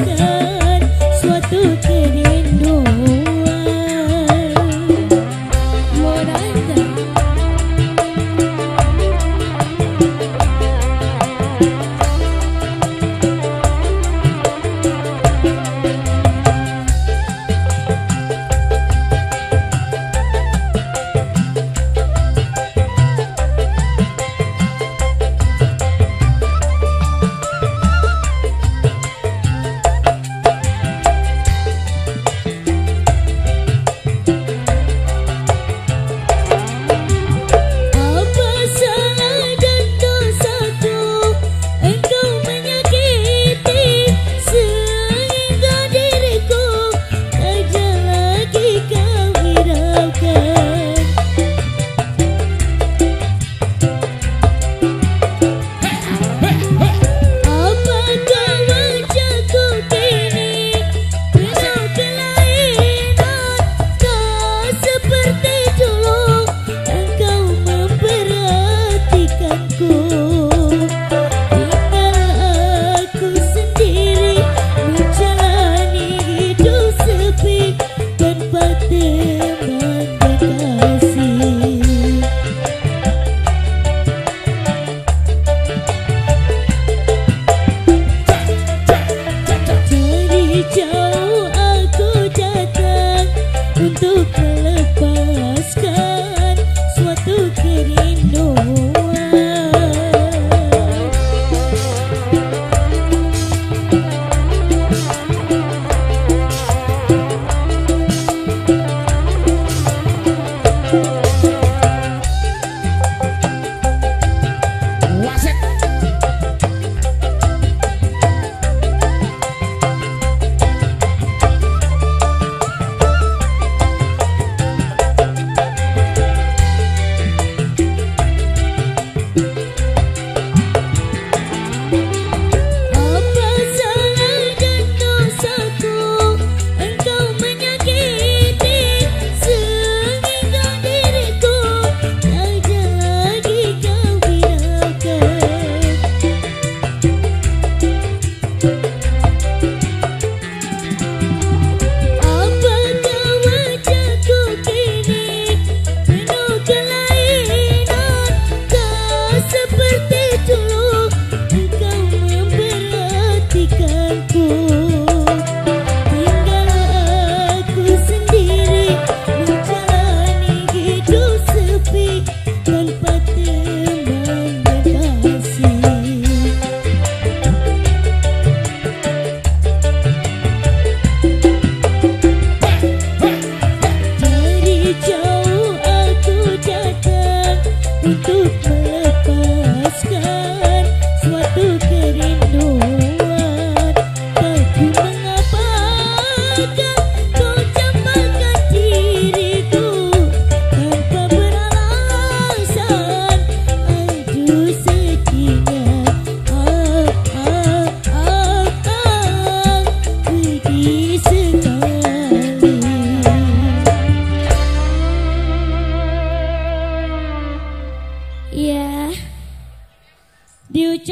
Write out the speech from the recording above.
understand. seperti